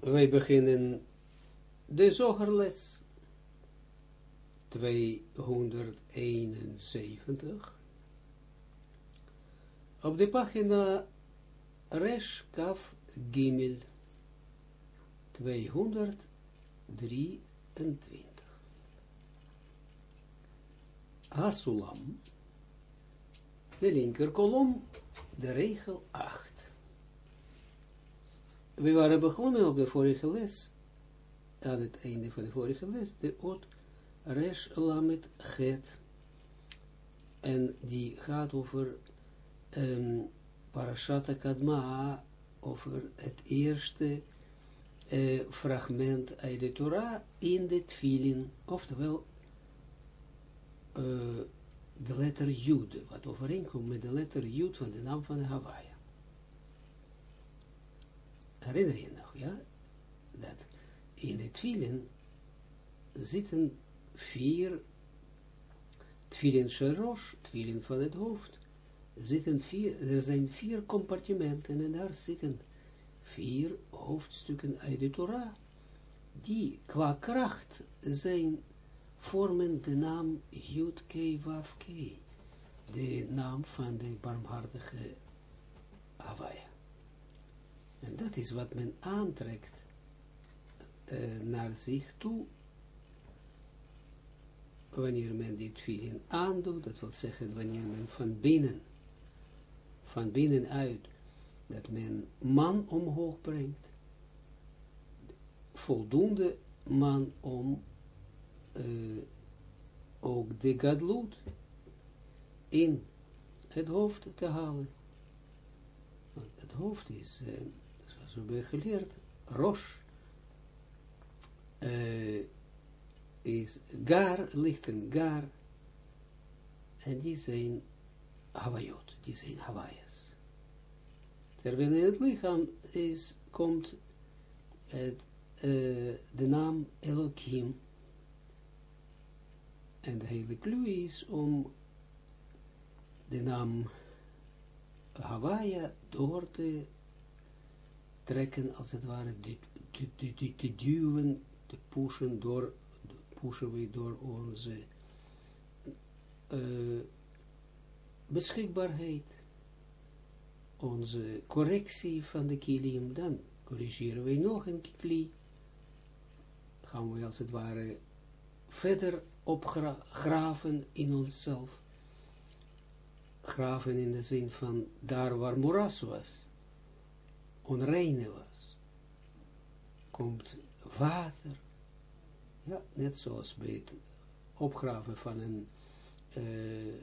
Wij beginnen de zogerles. 271 op de pagina Resh Kaf Gimel. 223 Hasulam. De linker kolom de regel 8 we waren begonnen op de vorige les, aan het einde van de vorige les, de ot Resh Lamet Het. En die gaat over um, Parashat Kadma, over het eerste uh, fragment uit de Torah in de Tfilin, oftewel uh, de letter Jud, wat overeenkomt met de letter Jud van de naam van Hawaii herinner je nog, ja, dat in de twillen zitten vier twillen sherosh, twillen van het hoofd, zitten vier, er zijn vier compartimenten en daar zitten vier hoofdstukken uit de Torah, die qua kracht zijn, vormen de naam Yud K Wav K, de naam van de barmhartige Hawaii. En dat is wat men aantrekt uh, naar zich toe, wanneer men dit feeling aandoet, dat wil zeggen wanneer men van binnen, van binnenuit, dat men man omhoog brengt, voldoende man om uh, ook de gadloed in het hoofd te halen. Want het hoofd is... Uh, we hebben geleerd, Rosh uh, is gar, ligt een gar, en die zijn Hawaiot, die zijn Hawaii's. Terwijl in het lichaam is, komt uh, de naam Elohim, en de hele clue is om de naam Hawaii door te trekken, als het ware, te duwen, te pushen door, pushen we door onze uh, beschikbaarheid, onze correctie van de kilim, dan corrigeren we nog een kli, gaan we als het ware verder opgraven in onszelf, graven in de zin van daar waar moras was, onreine was, komt water, ja, net zoals bij het opgraven van een uh,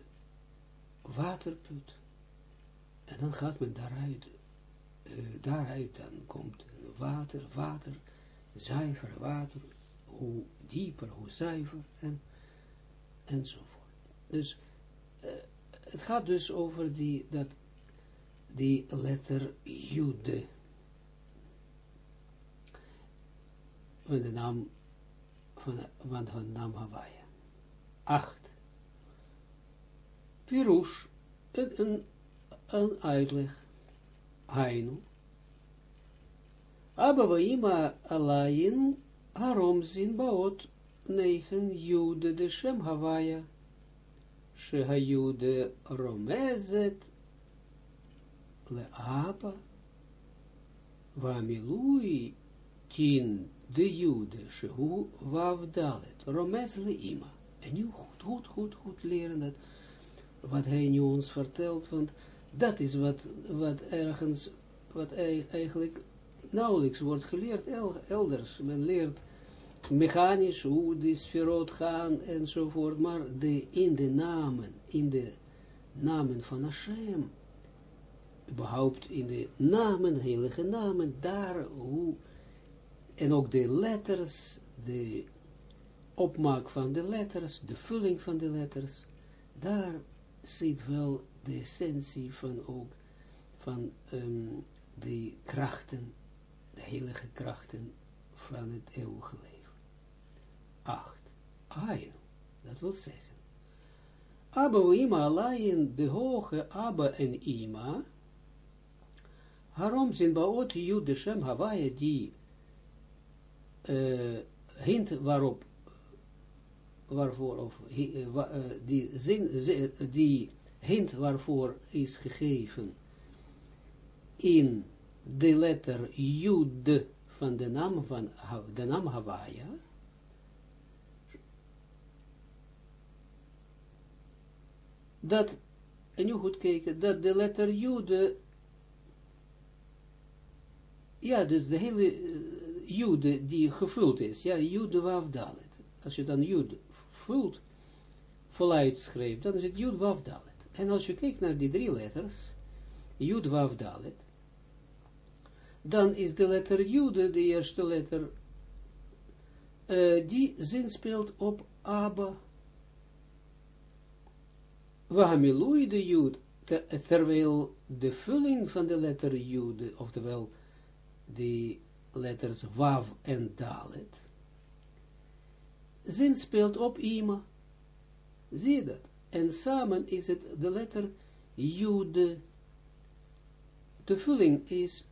waterput. En dan gaat men daaruit, uh, daaruit. Dan komt water, water, zuiver water, hoe dieper, hoe zuiver, en, enzovoort. Dus, uh, het gaat dus over die, dat, die letter Jude, van de naam van, van de naam Hawaii. Acht. Pirush, een, een uitleg. Hainu. Abba Vaima Alayin Haromzin Baot negen Jude de Shem Hawaii. Shehajude Romezet le Abba Vamilui Tin de jude, shehu wavdalet, romes ima. En nu goed, goed, goed, goed leren dat, wat hij nu ons vertelt, want dat is wat, wat ergens, wat eigenlijk nauwelijks wordt geleerd elders. Men leert mechanisch hoe die sferot gaan enzovoort, maar de, in de namen, in de namen van Hashem, überhaupt in de namen, heilige namen, daar hoe en ook de letters, de opmaak van de letters, de vulling van de letters, daar zit wel de essentie van ook, van um, de krachten, de heilige krachten van het eeuwige leven. Acht. Ainu, dat wil zeggen. Abba en Ima alleen de hoge Abba en Ima, Harom zijn baot Jud Shem Hawaii die uh, hint waarop, waarvoor, of uh, die, zin, die hint waarvoor is gegeven in de letter Jud van de naam van de naam Hawaii, dat, en nu goed kijken, dat de letter Jude, ja, dus de hele Jude die gevuld is, ja, Jude wafdalet. Als je dan Jude vult, voluit schrijft, dan is het Jude wafdalet. En als je kijkt naar die drie letters, Jude wafdalet, dan is de letter Jude, de eerste letter, die zin speelt op Abba, Wahamilui de Jud, terwijl de vulling van de letter Jud, oftewel de letters Wav en Dalet, zin speelt op Ima. Zie je dat? En samen is het de letter Jud. De vulling is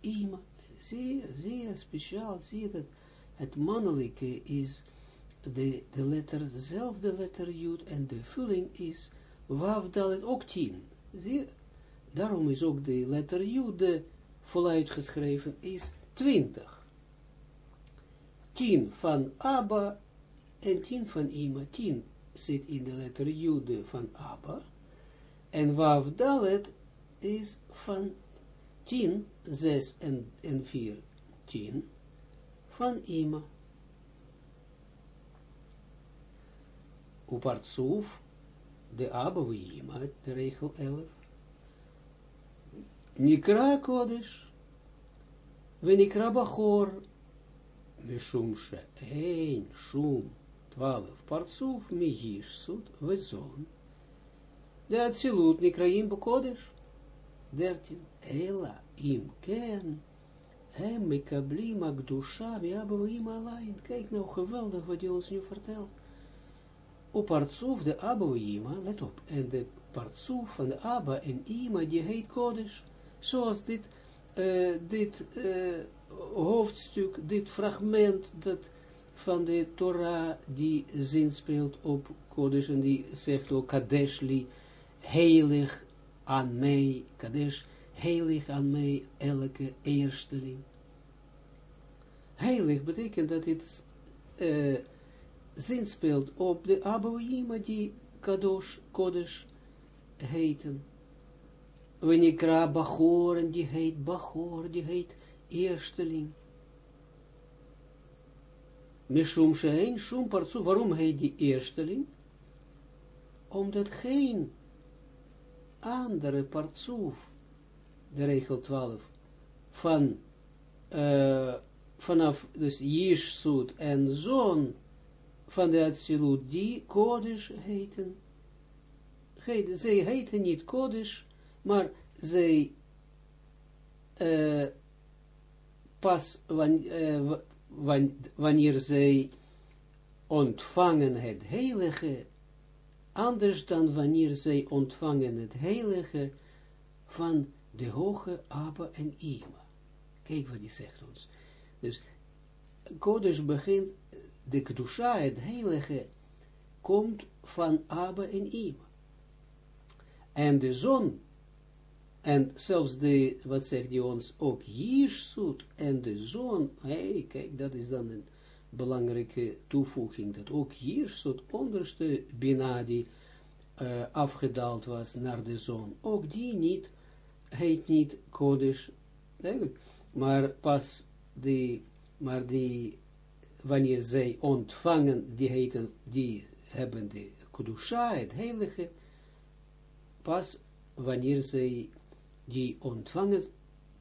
Ima. Zeer, zeer speciaal. Zie je dat? Het mannelijke is de, de letter, dezelfde letter Jud en de vulling is Wav dalet ook tien. Zie, daarom is ook de letter Jude voluit geschreven, is 20. 10 van Abba en 10 van Ima. 10 zit in de letter Jude van Abba. En Wav dalet is van 10, 6 en, en 4, 10 van Ima. Upartsuf de Abouima, de regel 11. Nikra Kodesh, Mishum She'ein, Shum, 12, Partsuf, Mijish, Sud, Vezon. De Atsilut Nikraim Kodesh, 13, Ela, Im, Ken, Hem, Mikabli, Magdusha, Viabouima, Alain. Kijk nou, geweldig wat hij ons nu vertelt op partsoef de Abba Ima, let op, en de partsoef van de Abba en Ima, die heet Kodesh, zoals dit, uh, dit uh, hoofdstuk, dit fragment, dat van de Torah, die zin speelt op Kodesh, en die zegt ook Kadeshli, heilig aan mij, Kadesh, heilig aan mij, elke eersteling. Heilig betekent dat het uh, zin speelt op de Aboïma die Kadosh, Kodesh heten. Wenikra Bachor, en die heet Bachor, die heet eersteling. Mishum Shein, Shum Partsoef, waarom heet die eersteling? Omdat geen andere Partsoef, de regel 12, van, uh, vanaf, dus Yishsut en Zon, van de Atsilut, die Kodesh heten. Zij heten niet Kodesh, maar zij uh, pas wan, wanneer zij ontvangen het heilige, anders dan wanneer zij ontvangen het heilige van de hoge Abba en Ima. Kijk wat die zegt ons. Dus Kodesh begint de Kedusha, het heilige, komt van Abba en Ima. En de zon, en zelfs de, wat zegt hij ons, ook Jirsut en de zon, hey, kijk, dat is dan een belangrijke toevoeging, dat ook Jirsut, onderste Bina die uh, afgedaald was naar de zon, ook die niet, heet niet Kodesh, eigenlijk, maar pas die, maar die wanneer zij ontvangen, die heten, die hebben de Kudusha, het heilige, pas wanneer zij die ontvangen,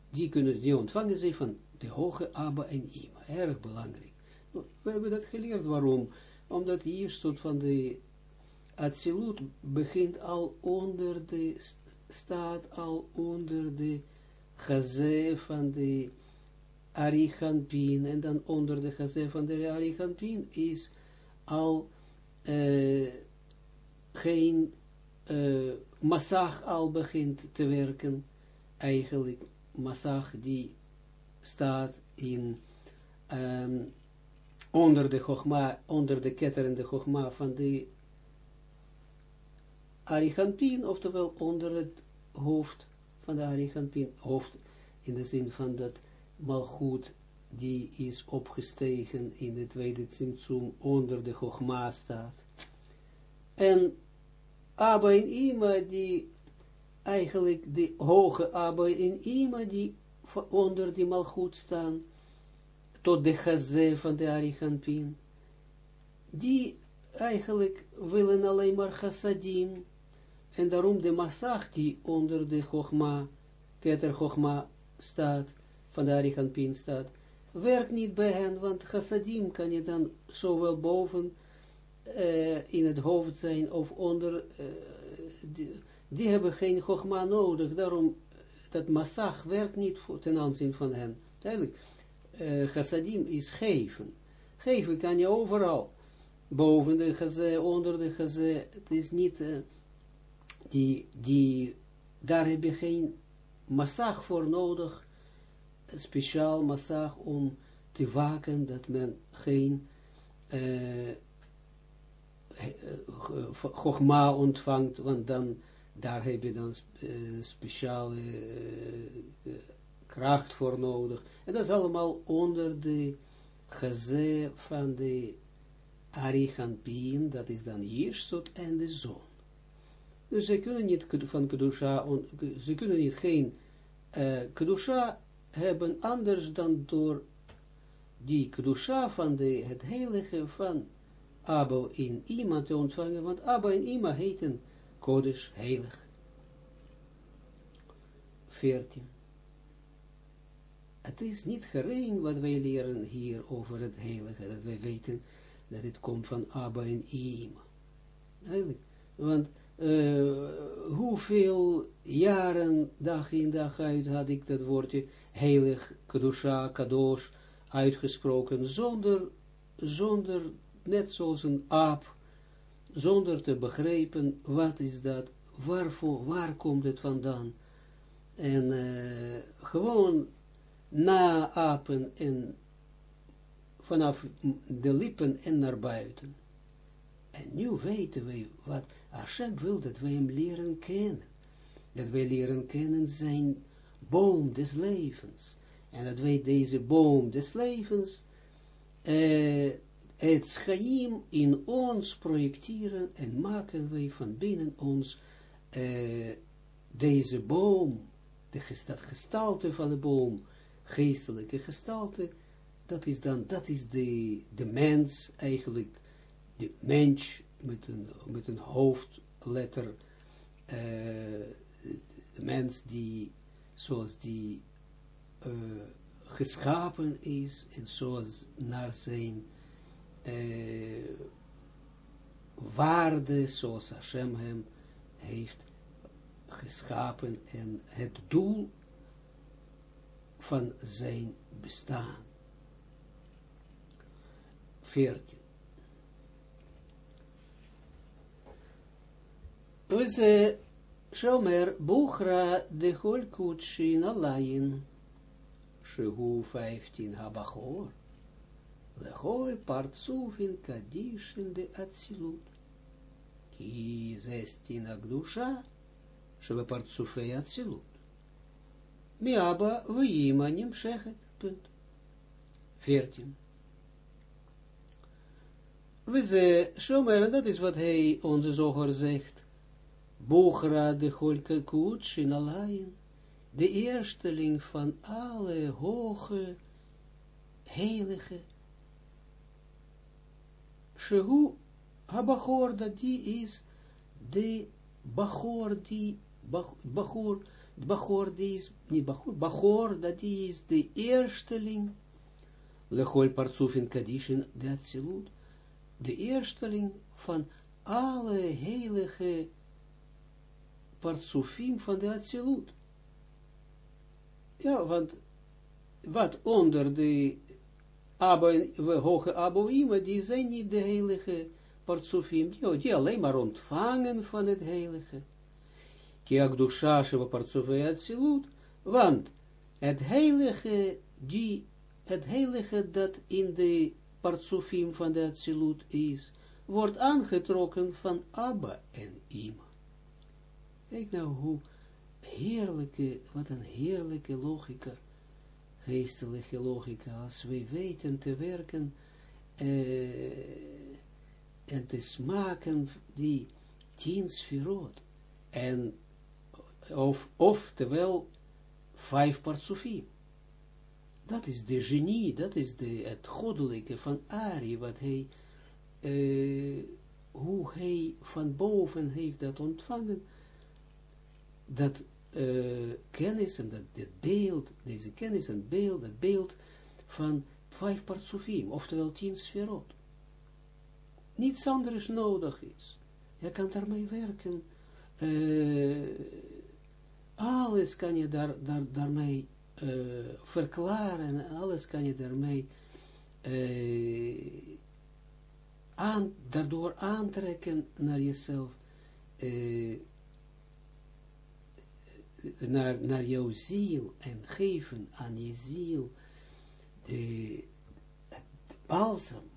die, kunnen, die ontvangen zij van de hoge Abba en Ima. Erg belangrijk. We hebben dat geleerd. Waarom? Omdat hier soort van de Atsilut begint al onder de, staat al onder de gazé van de Arihanpin, en dan onder de gazé van de Arihanpin is al uh, geen uh, al begint te werken, eigenlijk massag die staat in um, onder de Chogma, onder de ketterende Chogma van de Arichampin, oftewel onder het hoofd van de Arichampin, hoofd in de zin van dat Malchut, die is opgestegen in de tweede Tsimtsum, onder de Chogma staat. En Abba en Ima, die eigenlijk de hoge Abba en Ima, die onder die Malchut staan, tot de Chazé van de Arichampin, die eigenlijk willen alleen maar chassadim, en daarom de massag die onder de Chogma, Keter Chogma staat, van de Arichampin staat, werkt niet bij hen, want chassadim kan je dan zowel boven uh, in het hoofd zijn of onder, uh, die, die, hebben geen Chogma nodig, daarom dat massag werkt niet ten aanzien van hen. Duidelijk, uh, is geven. Geven kan je overal. Boven de gazé, onder de gazé, het is niet, uh, die, die, daar heb je geen massag voor nodig, speciaal massag om te waken dat men geen uh, ontvangt, want dan, daar heb je dan uh, speciale uh, kracht voor nodig. En dat is allemaal onder de geze van de Arichampin, dat is dan Jirsot en de zon. Dus ze kunnen niet van Kedusha, ze kunnen niet geen Kedusha hebben anders dan door die Kedusha van de, het heilige van Abba in Ima te ontvangen, want Abba en Ima heten Kodesh heilig. 14. Het is niet gering wat wij leren hier over het heilige, dat wij weten dat het komt van Abba en Ima. Eigenlijk, want uh, hoeveel jaren, dag in dag uit, had ik dat woordje heilig, Kedusha, Kadosh, uitgesproken, zonder, zonder, net zoals een aap, zonder te begrijpen, wat is dat, waarvoor, waar komt het vandaan, en uh, gewoon na apen en vanaf de lippen en naar buiten. En nu weten we wat Hashem wil dat wij hem leren kennen. Dat wij leren kennen zijn boom des levens. En dat wij deze boom des levens uh, het schaim in ons projecteren en maken wij van binnen ons uh, deze boom, de, dat gestalte van de boom, geestelijke gestalte, dat is dan, dat is de, de mens eigenlijk, de mens met een, met een hoofdletter, uh, de mens die, zoals die uh, geschapen is, en zoals naar zijn uh, waarde, zoals Hashem hem heeft geschapen, en het doel van zijn bestaan. 14. Uze Shomer Buchra de Holkutshin Alayin Shehu 15 Habachor Lechol Partsufin Kadishin de Atsilut Ki 16 Agdusha Sheve Partsufei Atsilut Miaba Vima Nimshechet Punt 14 We ze dat is wat hij onze zoger zegt Bogra de Holke Kutsch in de eersteling van alle hoge, heilige, Shehu Habachor, dat die is de Bachor, die Bachor, Bachor, die is, niet Bachor, Bachor, dat die is de eersteling, Lechol Partsufin Kadishin, de Atsilut, de eersteling van alle heilige partsufim van de Atsilut. Ja, want wat onder de Abba, hoge Aboïma, die zijn niet de heilige partsufim, die, die alleen maar ontvangen van het heilige. Atsilut, want het heilige, die, het heilige dat in de partsofim van de Atsilut is, wordt aangetrokken van Abba en Ima. Kijk nou hoe heerlijke, wat een heerlijke logica, geestelijke logica, als wij weten te werken uh, en te smaken die tien sferot, en of, oftewel vijf partsofim. Dat is de genie, dat is de, het goddelijke van Ari, wat hij, uh, hoe hij van boven heeft dat ontvangen, dat uh, kennis en dat beeld, deze kennis en beeld, het beeld van vijf partsofim, oftewel tien sferot. Niets anders nodig is. Je kan daarmee werken. Uh, alles kan je daar, daar, daarmee uh, verklaren, alles kan je daarmee aan, daardoor aantrekken naar jezelf, naar, naar jouw ziel en geven aan je ziel de, de balsem,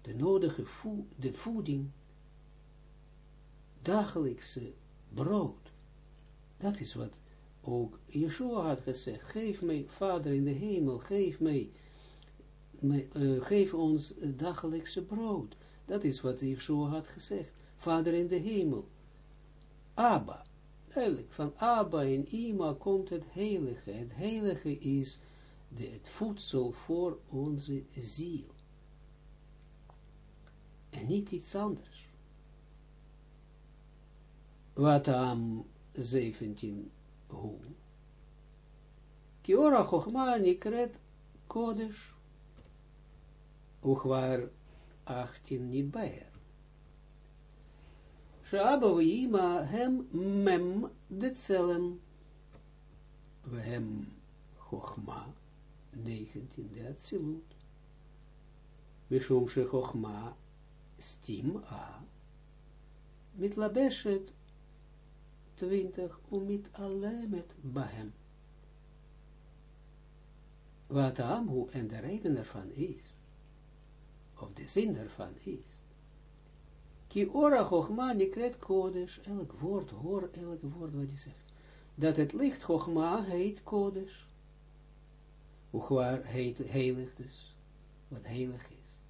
de nodige voed, de voeding, dagelijkse brood. Dat is wat ook Yeshua had gezegd, geef mij, Vader in de hemel, geef mij, mij uh, geef ons dagelijkse brood. Dat is wat Yeshua had gezegd. Vader in de hemel. Abba. Duidelijk, van Abba en Ima komt het heilige. Het heilige is de, het voedsel voor onze ziel. En niet iets anders. Wat aan 17 hoe. Kiora Chochma Nikret Kodesh, Uchwar 18 niet bij Shaba Ima hem mem de tselem, we hem Chochma 19 de Atsilut. Mishum she Chochma stim a, mitlabeshet 20, umit alemet bahem. Wat Amhu en de reden ervan is, of de zin ervan is, ki ora chogma nikret kodesh, elk woord, hoor elk woord wat hij zegt, dat het licht chogma heet kodesh, Uchwaar heet heilig dus, wat heilig is.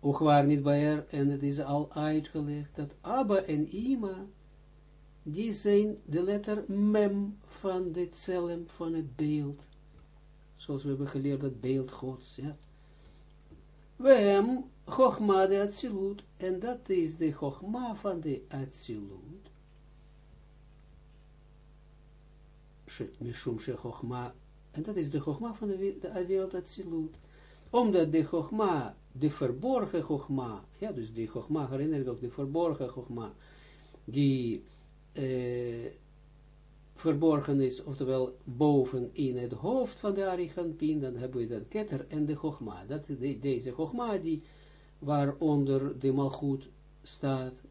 Uchwaar niet bij er, en het is al uitgelegd, dat Abba en Ima, die zijn de letter mem van de cellen van het beeld. Zoals we hebben geleerd, dat beeld gods, ja. We hem Chogma de Atsilut, en dat is de Chogma van de Atsilut. Mishum she en dat is de Chogma van de, de wereld Atsilut. Omdat de Chogma, de verborgen Chogma, ja, dus Chogma, herinner ik ook, de verborgen Chogma, die verborgen is, oftewel boven in het hoofd van de Arigantin, dan hebben we dat ketter en de Chogma. Dat is de, deze Chogma die waaronder de Malchut staat,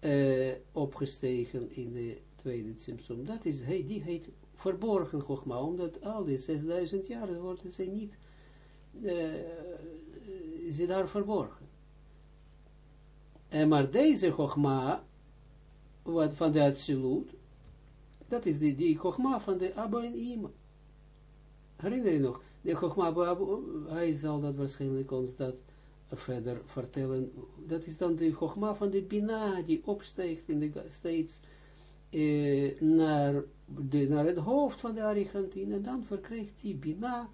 uh, opgestegen in de tweede Tsimtsum. Dat is, hij, die heet verborgen Chogma, omdat al die 6000 jaar worden ze niet, uh, ze daar verborgen. En maar deze Chogma, wat van de Atsilut, dat is die, die Chogma van de Abba en Ima. Herinner je nog, de Chogma Abba, hij zal dat waarschijnlijk ons dat verder vertellen. Dat is dan de Chogma van de Bina, die opsteekt in de, steeds eh, naar, de, naar het hoofd van de Arichantin, en dan verkrijgt die Bina,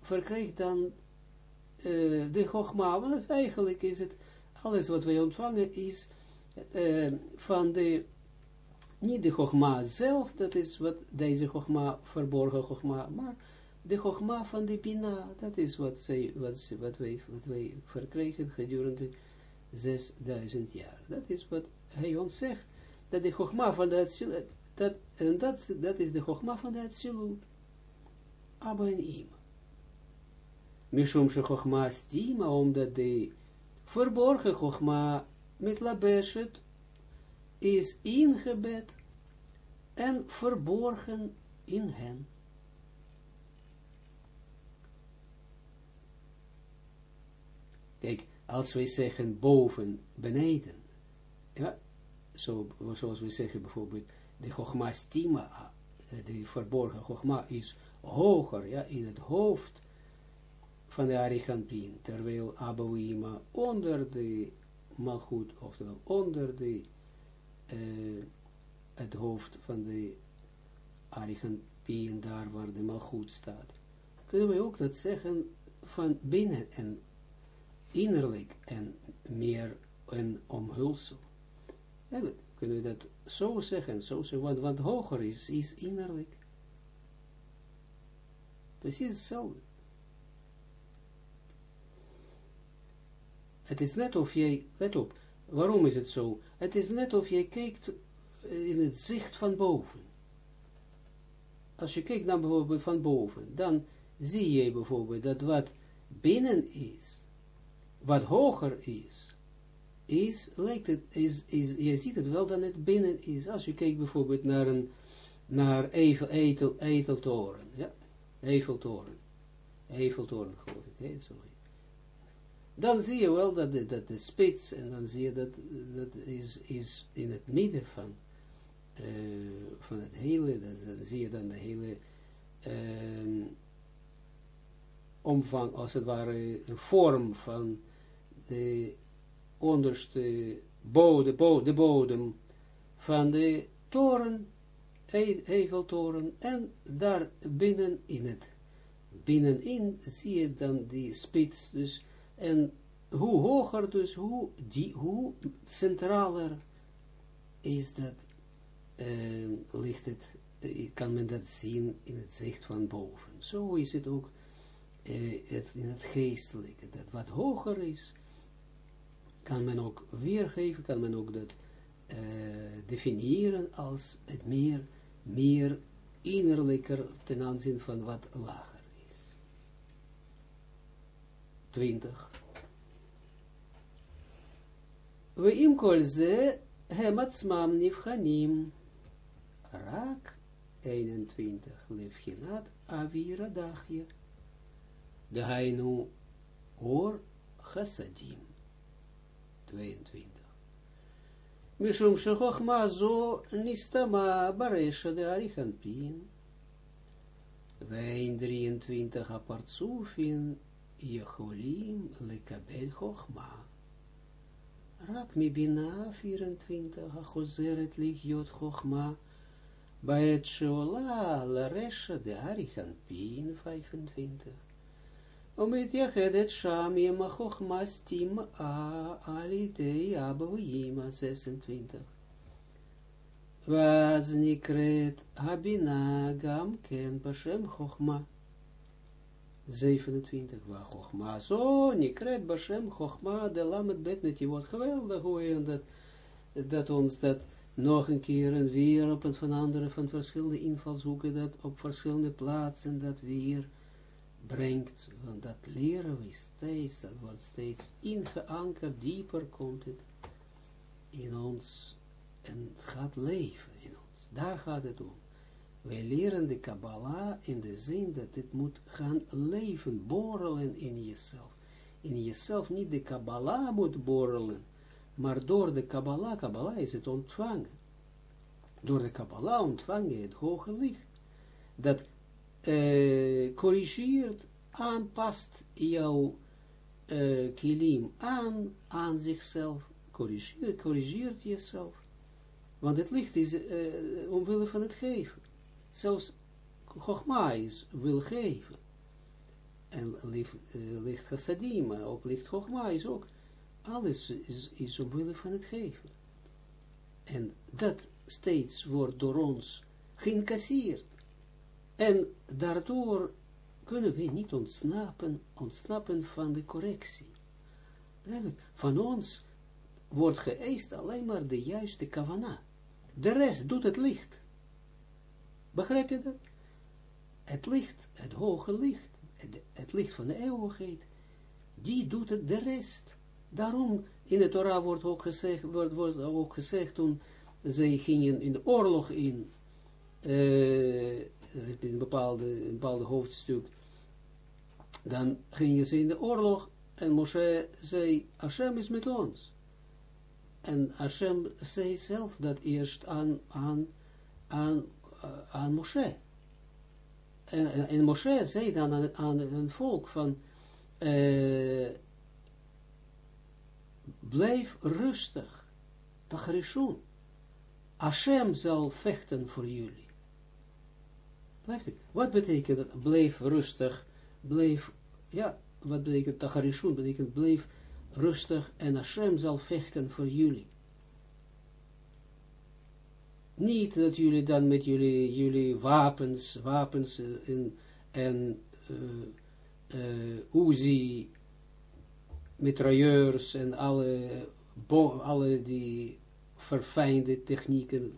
verkrijgt dan uh, de Chogma, want eigenlijk is het, alles wat wij ontvangen is uh, van de, niet de Chogma zelf, dat is wat deze Chogma, verborgen Chogma, maar de Chogma van de Bina, dat is wat, zij, wat, wat, wij, wat wij verkregen gedurende 6000 jaar. Dat is wat hij ons zegt, dat de Chogma van de Atsilut, dat, en dat, dat is de Chogma van de Atsilut, Abba en Ima. Mishum she Chogma stima, omdat de verborgen Chogma met labeshet is ingebed en verborgen in hen. Kijk, als wij zeggen boven, beneden, ja, zo, zoals we zeggen bijvoorbeeld, de Chogma stima, de verborgen Chogma is hoger, ja, in het hoofd van de Arichampin, terwijl Abouima onder de Malchut, oftewel onder de, uh, het hoofd van de Arichampin, daar waar de Malchut staat. Kunnen we ook dat zeggen van binnen en innerlijk en meer een omhulsel. Kunnen we dat zo zeggen, zo zeggen, want wat hoger is, is innerlijk. Precies hetzelfde. Het is net of jij, let op, waarom is het zo? Het is net of jij kijkt in het zicht van boven. Als je kijkt naar bijvoorbeeld van boven, dan zie je bijvoorbeeld dat wat binnen is, wat hoger is, is, lijkt het, is, is, je ziet het wel dat het binnen is. Als je kijkt bijvoorbeeld naar een, naar Eiffel, Eiffel, Eiffeltoren, ja, Eiffeltoren, Eiffeltoren geloof ik, hè, sorry. Dan zie je wel dat de, dat de spits, en dan zie je dat, dat is, is in het midden van, uh, van het hele, dan, zie je dan de hele uh, omvang, als het ware, een vorm van de onderste bodem, de bodem van de toren, Eiffeltoren, en daar binnen in het, binnenin zie je dan die spits, dus, en hoe hoger dus, hoe, die, hoe centraler is dat, uh, ligt het, uh, kan men dat zien in het zicht van boven. Zo is het ook het, in het geestelijke, dat wat hoger is, kan men ook weergeven, kan men ook dat uh, definiëren als het meer, meer innerlijker ten aanzien van wat lager is. 20. We im kol ze hem atzmam nifchanim. Rak 21. Levchinat avira dachje. De hainu or chassadim. 22. Mishum shechochma zo nistama baresha de arichanpin. Wijn 23 apartsufin jecholim lekabel chochma. Rak mi bina 24 achozeret lichiot chochma. Baet sheola la resha de arichanpin 25. Omit jachedet sham yema chochma stim a alidei abouima 26. Waz nikret habina gam ken bashem chochma 27. Wa chochma zo nikret bashem chochma de lamet bet netivot. Geweldig hoe je dat, dat ons dat nog een keer en weer op een van andere van verschillende invalshoeken dat op verschillende plaatsen dat weer brengt, want dat leren we steeds, dat wordt steeds ingeankerd, dieper komt het in ons en gaat leven in ons. Daar gaat het om. Wij leren de Kabbalah in de zin dat het moet gaan leven, borrelen in jezelf. In jezelf niet de Kabbalah moet borrelen, maar door de Kabbalah, Kabbalah is het ontvangen. Door de Kabbalah ontvang je het hoge licht. Dat uh, corrigeert, aanpast jouw uh, kilim aan, aan zichzelf, corrigeert, corrigeert jezelf. Want het licht is uh, omwille van het geven. Zelfs Chogma wil geven. En licht, uh, licht chassadim, ook licht Chogma ook. Alles is, is omwille van het geven. En dat steeds wordt door ons geïncasseerd. En daardoor kunnen we niet ontsnappen, ontsnappen van de correctie. Van ons wordt geëist alleen maar de juiste kavana. De rest doet het licht. Begrijp je dat? Het licht, het hoge licht, het, licht van de eeuwigheid, die doet het de rest. Daarom in de Torah wordt ook gezegd, wordt, wordt ook gezegd toen zij gingen in de oorlog in, uh, in een bepaalde, een bepaalde hoofdstuk, dan gingen ze in de oorlog En Moshe zei, Hashem is met ons. En Hashem zei zelf dat eerst aan, aan, aan, aan Moshe. En, en, Moshe zei dan aan, aan een volk van, uh, blijf rustig, tacharishun. Hashem zal vechten voor jullie. Wat betekent dat? Blijf rustig, blijf, ja, wat betekent tacharishun? Betekent blijf rustig en Hashem zal vechten voor jullie. Niet dat jullie dan met jullie, jullie wapens, wapens en, en uh, uh, Uzi, mitrailleurs en alle, alle die verfijnde technieken,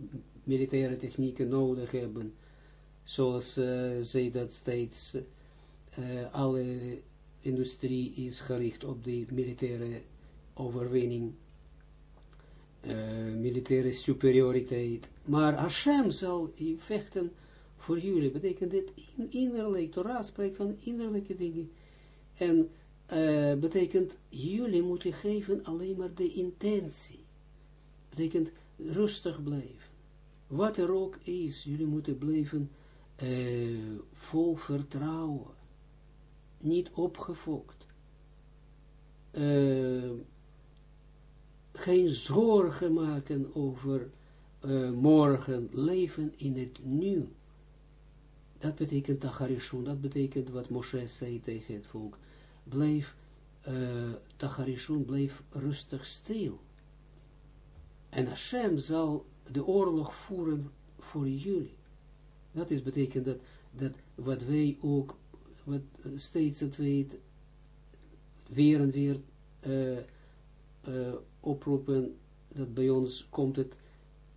militaire technieken nodig hebben, zoals uh, zij dat steeds, uh, alle industrie is gericht op de militaire overwinning, uh, militaire superioriteit. Maar Hashem zal vechten voor jullie. Betekent dit in, innerlijk, Torah spreekt van innerlijke dingen. En uh, betekent, jullie moeten geven alleen maar de intentie. Betekent rustig blijven. Wat er ook is, jullie moeten blijven uh, vol vertrouwen niet opgefokt. Uh, geen zorgen maken over uh, morgen, leven in het nu. Dat betekent Tacharishun, dat betekent wat Moshe zei tegen het volk. Blijf, uh, blijf rustig stil. En Hashem zal de oorlog voeren voor jullie. Dat is betekent dat, dat wat wij ook wat steeds het weet, weer en weer oproepen, dat bij ons komt het,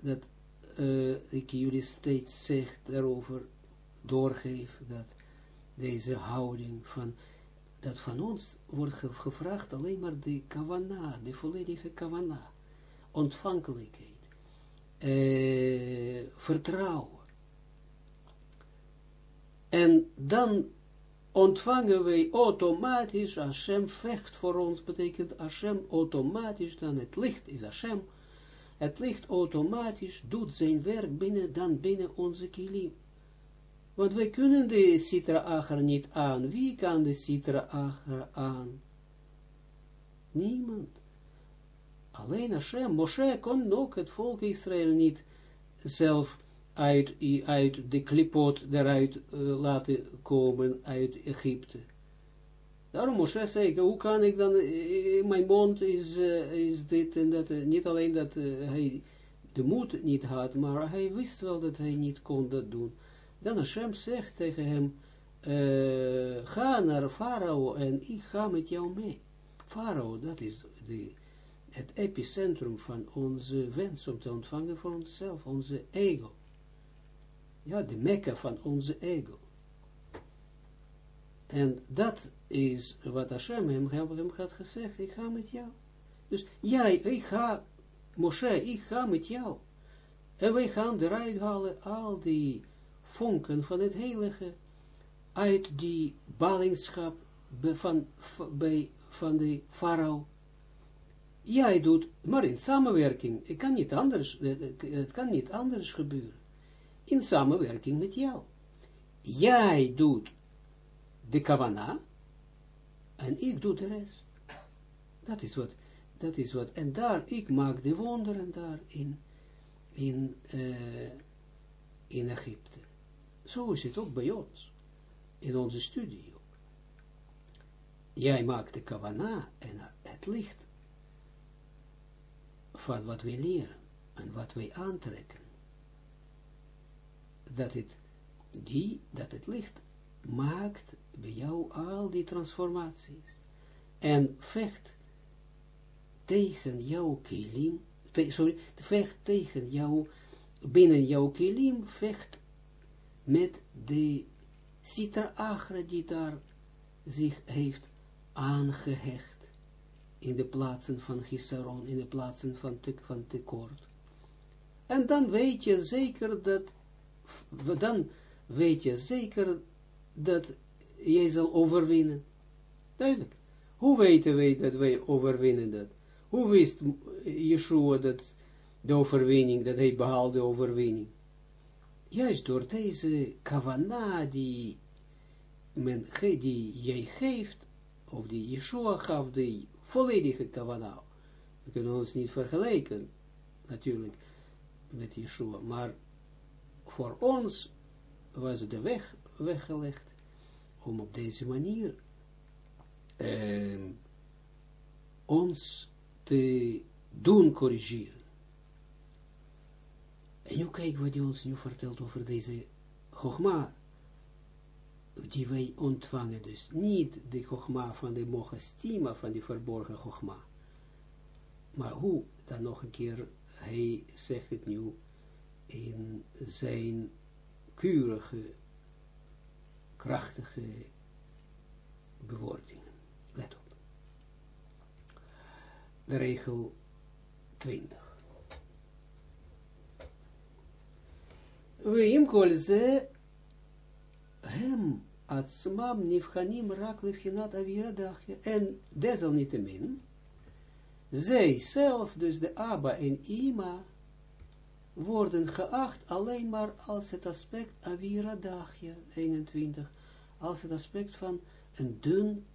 dat uh, ik jullie steeds zeg daarover, doorgeef, dat deze houding van, dat van ons wordt ge gevraagd alleen maar de kavana, de volledige kavana, ontvankelijkheid, vertrouwen. En dan ontvangen wij automatisch, Hashem vecht voor ons, betekent Hashem automatisch, dan het licht is Hashem, het licht automatisch doet zijn werk binnen, dan binnen onze kilim. Want wij kunnen de Sitra Acher niet aan. Wie kan de Sitra Acher aan? Niemand. Alleen Hashem, Moshe kon ook het volk Israël niet zelf uit, de klipot eruit uh, laten komen uit Egypte. Daarom moest hij zeggen, hoe kan ik dan, mijn mond is, uh, is dit en dat, niet alleen dat hij de moed niet had, maar hij wist wel dat hij niet kon dat doen. Dan Hashem zegt tegen hem, ga naar Farao en ik ga met jou mee. Farao, dat is de, het epicentrum van onze wens om te ontvangen voor onszelf, onze ego ja, de mekka van onze ego. En dat is wat Hashem hem, had gezegd, ik ga met jou. Dus jij, ik ga, Moshe, ik ga met jou. En wij gaan eruit halen al die vonken van het heilige uit die ballingschap van, bij, van de farao. Jij doet, maar in samenwerking, het kan niet anders, het kan niet anders gebeuren in samenwerking met jou. Jij doet de kavana en ik doe de rest. Dat is wat, dat is wat, en daar, ik maak de wonderen daar in, in, uh, in Egypte. Zo is het ook bij ons, in onze studie. Jij maakt de kavana en het licht van wat wij leren en wat wij aantrekken dat het, die, dat het licht maakt bij jou al die transformaties. En vecht tegen jouw kilim, te, sorry, vecht tegen jou, binnen jouw kilim, vecht met de citra agra die daar zich heeft aangehecht in de plaatsen van Gisaron, in de plaatsen van, te, van tekort. En dan weet je zeker dat dan weet je zeker dat jij zal overwinnen. Duidelijk. Hoe weten wij dat wij overwinnen dat? Hoe wist Yeshua dat de overwinning, dat hij behaalde overwinning? Juist door deze kavana die, men, die jij geeft, of die Yeshua gaf, de volledige kavana. We kunnen ons niet vergelijken, natuurlijk, met Yeshua, maar voor ons was de weg weggelegd om op deze manier uh, ons te doen corrigeren. En nu kijk wat hij ons nu vertelt over deze Chogma, die wij ontvangen. Dus niet de Chogma van de Mochastima, van die verborgen Chogma. Maar hoe, dan nog een keer, hij zegt het nu in zijn keurige, krachtige bewoordingen. Let op. De regel 20. Weim kol ze hem atzmam nifchanim rak levchinat aviradachje. En desalniettemin, zij zelf, dus de Abba en Ima, worden geacht alleen maar als het aspect aviradachje, 21, als het aspect van een, dun,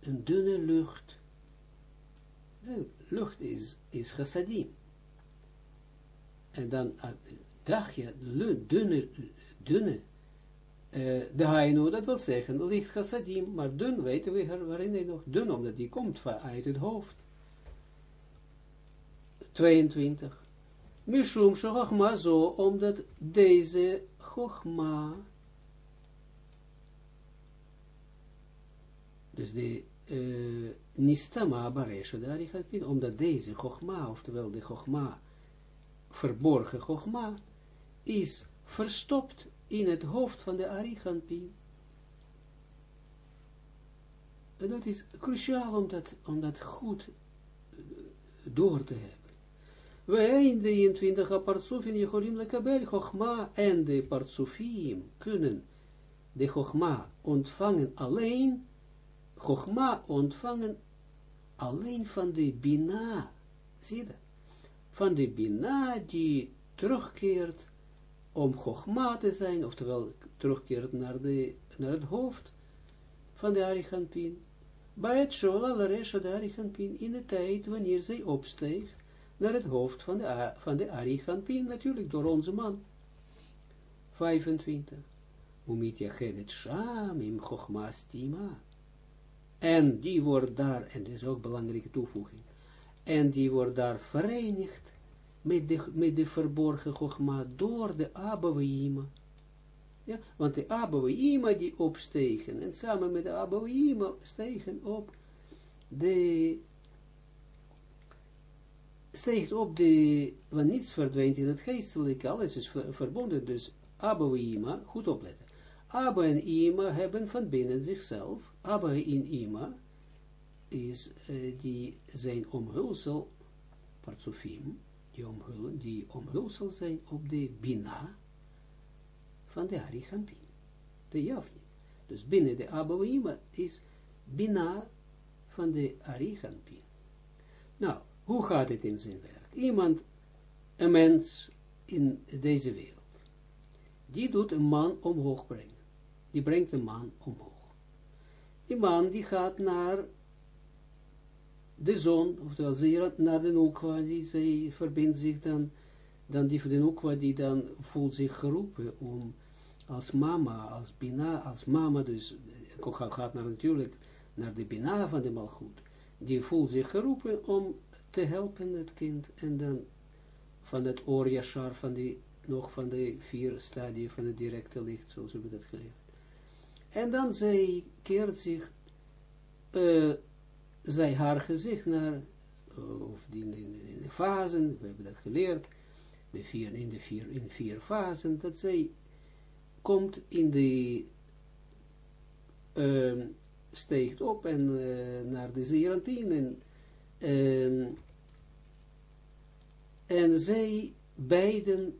een dunne lucht. De lucht is, is chassadim. En dan dagje, dunne, dunne, uh, de haino, dat wil zeggen, licht chassadim, maar dun weten we waarin hij nog dun, omdat die komt uit het hoofd. 22. Mishum shochma zo, omdat deze chochma, dus de uh, nistama baresha, daar ik omdat deze chochma, oftewel de chochma, verborgen chochma, is verstopt in het hoofd van de Ariganpin. En dat is cruciaal om dat, om dat goed eh, door te hebben. We in 23 apartsufin Jeholim lekabel Chochma en de partsufim kunnen de Chochma ontvangen alleen, Chochma ontvangen alleen van de Bina, zie je dat? Van de Bina die terugkeert om Chochma te zijn, oftewel terugkeert naar, de, naar het hoofd van de Ariganpin. Bij het Shola Laresha de in de tijd wanneer zij opsteegt naar het hoofd van de, van de natuurlijk door onze man. 25. Umit Yachedet Sham im Stima. En die wordt daar, en dat is ook een belangrijke toevoeging, en die wordt daar verenigd met de, met de verborgen Chogma door de Abouima. Ja, want de Abouima die opstegen, en samen met de Abouima stegen op de, steegt op de, want niets verdwijnt in het geestelijke, alles is verbonden, dus Abouima, goed opletten. Abba en Ima hebben van binnen zichzelf, Abba in Ima, is, uh, die zijn omhulsel, partsofim, die, omhullen, die omhulsel zijn op de Bina van de Arichampin, de Javni. Dus binnen de Abouima is Bina van de Arichampin. Nou, hoe gaat het in zijn werk? Iemand, een mens in deze wereld, die doet een man omhoog brengen. Die brengt een man omhoog. Die man die gaat naar de zon, oftewel zeer naar de Nukwa, die zij verbindt zich dan, dan die van de Nukwa, die dan voelt zich geroepen om als mama, als bina, als mama, dus gaat naar natuurlijk naar de bina van de malgoed, die voelt zich geroepen om te helpen het kind, en dan van het oorjashar, van die, nog van de vier stadia van het directe licht, zoals we dat geleerd. En dan zij keert zich uh, zij haar gezicht naar, of die in, in, de fasen, we hebben dat geleerd, de vier, in de vier, in vier fasen, dat zij komt in de, uh, steekt op en uh, naar de Zeranpien en, uh, en zij beiden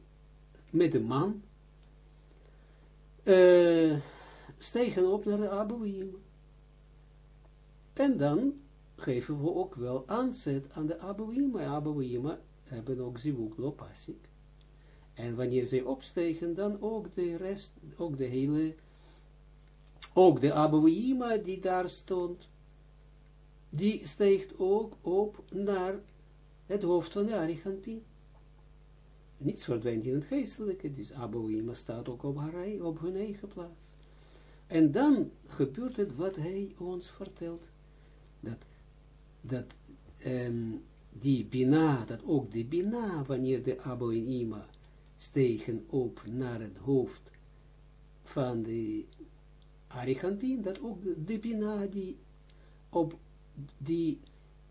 met de man uh, stegen op naar de Abuim. En dan geven we ook wel aanzet aan de Abouima. Abouima hebben ook zivuk lopasik. En wanneer zij opstegen, dan ook de rest, ook de hele, ook de Abouima die daar stond, die steegt ook op naar het hoofd van de Arigantin. Niets verdwijnt in het geestelijke, dus Abouima staat ook op, haar, op hun eigen plaats. En dan gebeurt het wat hij ons vertelt, dat, dat um, die Bina, dat ook de Bina, wanneer de Abouima stegen op naar het hoofd van de Arigantin, dat ook de Bina die op, die,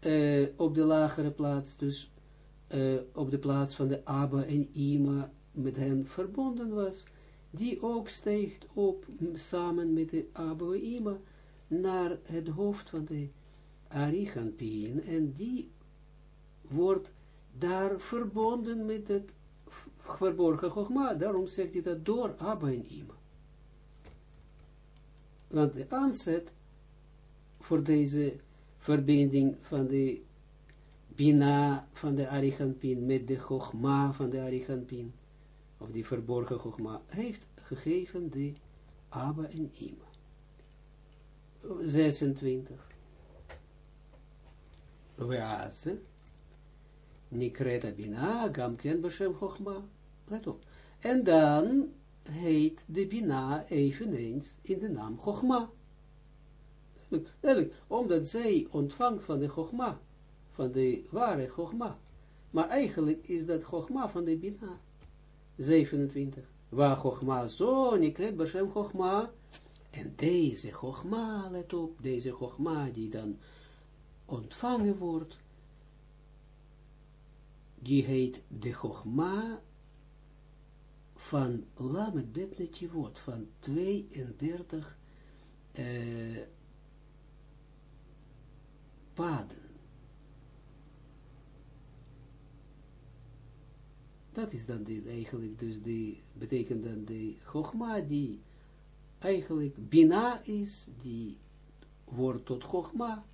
uh, op de lagere plaats, dus uh, op de plaats van de Abba en Ima met hen verbonden was, die ook steegt op samen met de Abba en Ima naar het hoofd van de Arigantin en die wordt daar verbonden met het verborgen Chogma. Daarom zegt hij dat door Abba en Ima. Want de aanzet voor deze verbinding van de Bina van de Ariganpin met de Chogma van de Ariganpin, of die verborgen Chogma, heeft gegeven de Abba en Ima. 26. Weaze, Nikreta Bina, Gamken Beshem Chogma. Let op. En dan heet de Bina eveneens in de naam Chogma. Omdat zij ontvangt van de Chogma, van de ware Chogma. Maar eigenlijk is dat Chogma van de Bina. 27. Waar Chogma zo, Nikret Bashem Chogma. En deze Chogma, let op, deze Chogma die dan ontvangen wordt, die heet de Chogma van Lamet Bet wordt van 32 uh, paden. Dat is dan de, eigenlijk, dus die betekent dan de Chogma die eigenlijk Bina is, die wordt tot Chogma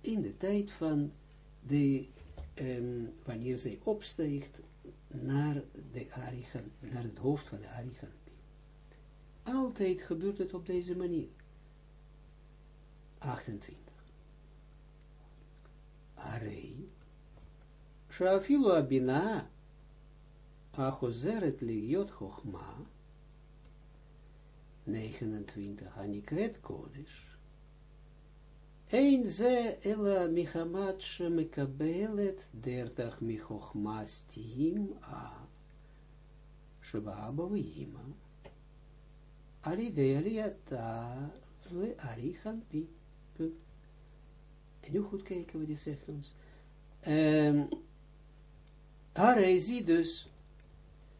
in de tijd van de, um, wanneer zij opsteegt naar, de naar het hoofd van de Arigan. Altijd gebeurt het op deze manier. 28. Arei, Shafilu Abina, Achozeret Ligiot Chochma, 29, Anikret Kodesh, Ein ze ela michamat shemekabelet dertach michochmas tim a sheba vima alide aliata le arichan pi. En nu goed kijken wat die zegt ons. Um, hij ziet dus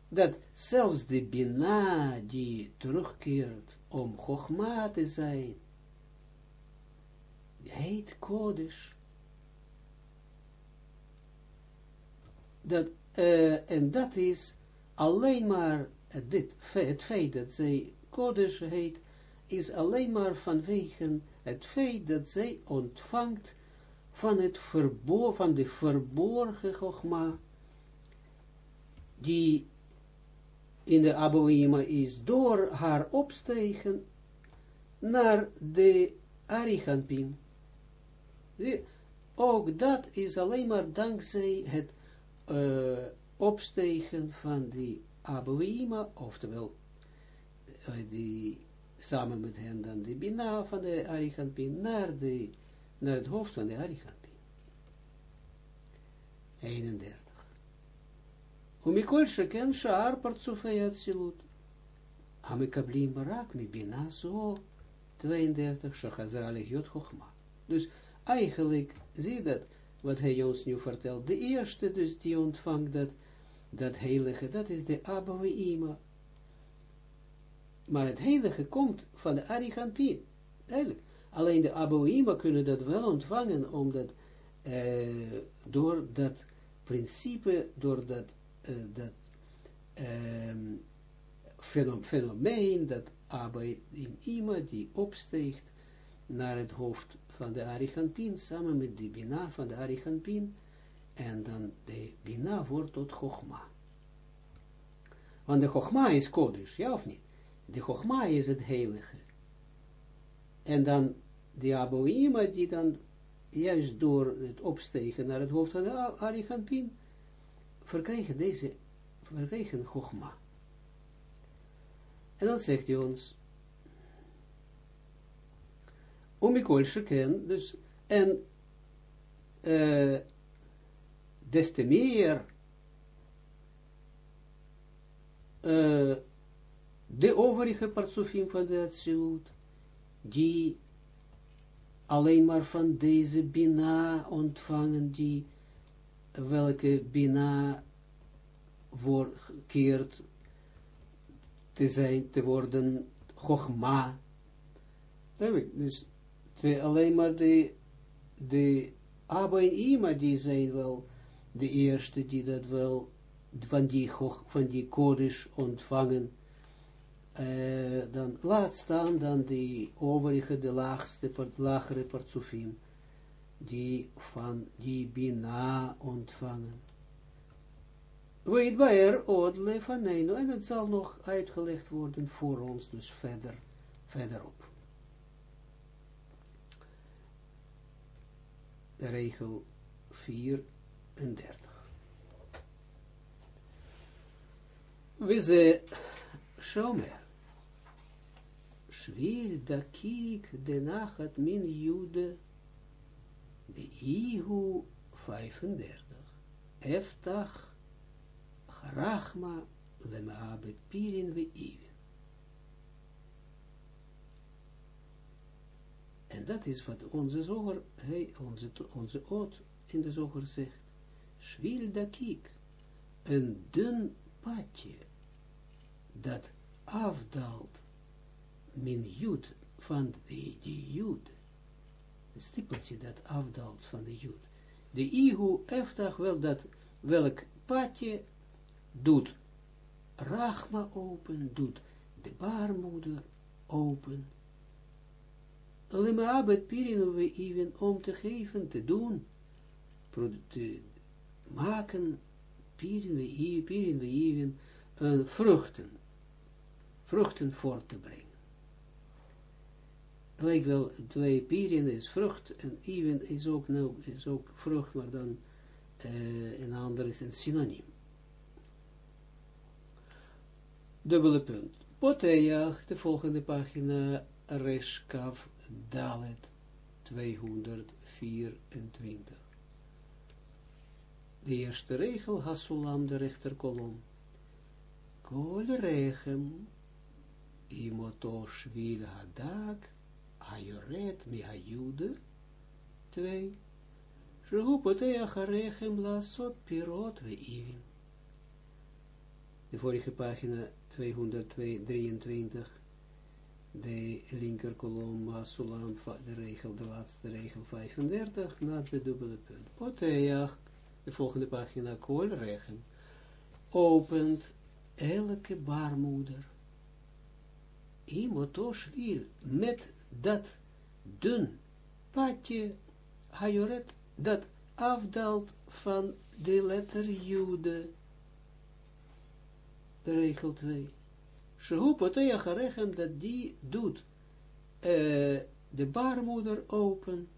dat zelfs de bina die terugkeert om chogma te zijn, heet Kodesh. Dat, uh, en dat is alleen maar dit, het feit dat zij Kodesh heet, is alleen maar vanwege het feit dat zij ontvangt van, het verbo van de verborgen Chogma, die in de Aboima is door haar opstegen naar de Ariganpin ook dat is alleen maar dankzij het uh, opstegen van die Abouima, oftewel uh, die, samen met hen dan de Bina van de Ariganpin naar, de, naar het hoofd van de Ariganpin. 31. ומכל שכן שער פרצופי האצילות. המקבלים רק מבינה זו 32 שחזרה להיות חוכמה. Dus eigenlijk, zie dat, wat hij ons nu vertelt, de eerste dus die ontvangt dat, dat heilige, dat is de Abba Ima. Maar het heilige komt van de Arigantin, eigenlijk. Alleen de Ima kunnen dat wel ontvangen, omdat uh, door dat principe, door dat, uh, dat um, fenomeen, dat Abba in Ima, die opsteegt naar het hoofd van de Arichampin, samen met de Bina van de Arichampin, en dan de Bina wordt tot Chogma. Want de Chogma is Kodesh, ja of niet? De Chogma is het heilige. En dan de Aboima, die dan juist door het opstegen naar het hoofd van de Arichampin, verkregen deze, verkregen Chogma. En dan zegt hij ons, om Mikol Sheken, dus, en uh, des te meer uh, de overige partsofim van de Atsilut, die alleen maar van deze Bina ontvangen, die welke Bina wordt keert te zijn, te worden Chogma. Dus te, alleen maar de, de Abba en Ima, die zijn wel de eerste die dat wel van die, van die Kodesh ontvangen. Uh, dan laat staan dan die overige, de laagste, lagere partsofim, die van die Bina ontvangen. Weet bij od lefaneno, en het zal nog uitgelegd worden voor ons, dus verder, verderop. Regel 34. We ze shomer. Schwil dakik de nachat min jude de ihu 35. Eftach Rachma lemaabet pirin even. En dat is wat onze zoger, hij, onze, onze oot in de zoger zegt. Schwil dakik, een dun padje, dat afdaalt min jud van die, die jud. Stippeltje dat afdaalt van de jud. De ihu eftach wel dat, welk padje doet Rachma open, doet de baarmoeder open. Lemaabet pirinu we even om te geven, te doen, te maken, pirin we even, uh, vruchten, vruchten voor te brengen. Wel, twee pirin is vrucht, en even is ook, nou, is ook vrucht, maar dan uh, een ander is een synoniem dubbele punt. De volgende pagina, Reshkav Dalet 224. De eerste regel, Hasulam, de rechterkolom. Kol rechem, imoto shvil hadak, hayoret mi hayude, 2. Shehu poteach rechem lasot pirot ve ivim. De vorige pagina 223, de linker kolom, Asulam, de regel, de laatste regel 35, na de dubbele punt. Poteach, de volgende pagina, koolregen, opent elke baarmoeder, imotoshvil, met dat dun padje, hajoret, dat afdaalt van de letter jude, de regel 2. Shehu poteach harechem, dat die doet uh, de baarmoeder open,